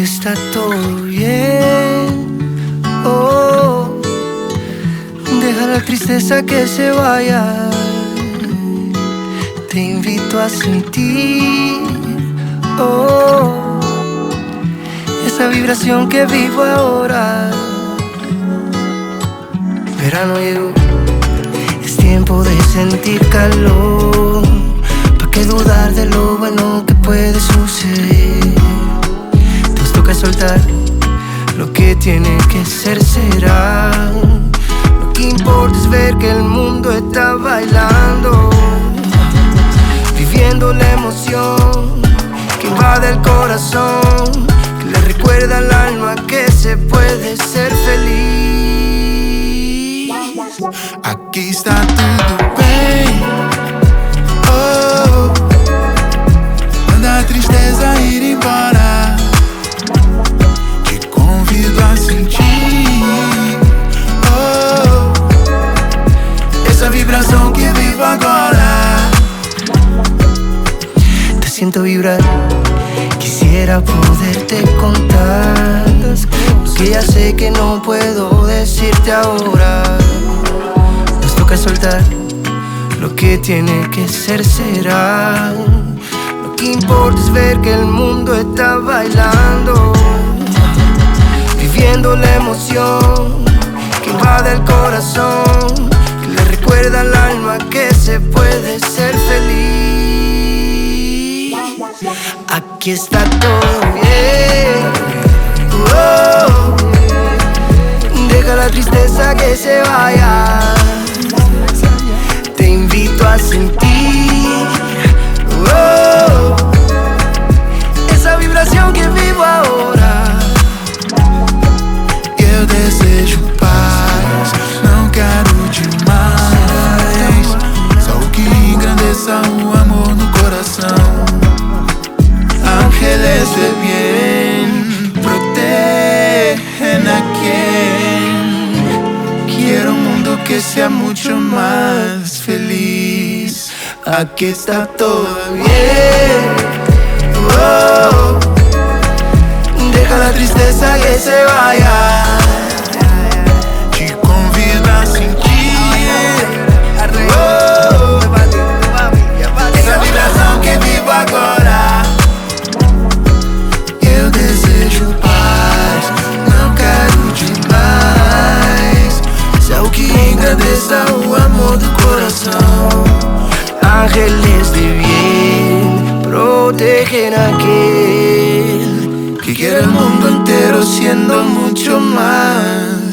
está todo bien. Oh, deja la tristeza que se vaya. Te invito a sentir. Oh, esa vibración que vivo ahora. Verano llegó, es tiempo de sentir calor. ¿Para qué dudar de lo bueno que puede suceder? Que ser, será. Lo que importa es ver que el mundo está bailando, viviendo la emoción que invade el corazón, que le recuerda al alma que se puede ser feliz. Aqui está vibração que vivo agora. Te siento vibrar, quisiera poderte contar que ya sé que no puedo decirte ahora. Nos toca soltar lo que tiene que ser será. Lo que importa es ver que el mundo está bailando, viviendo la emoción que invade el corazón, al alma que se puede ser feliz. Aquí está todo que sea mucho más feliz. Aquí está todo bien. Oh, en que quiere el mundo entero siendo mucho más.